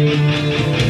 Música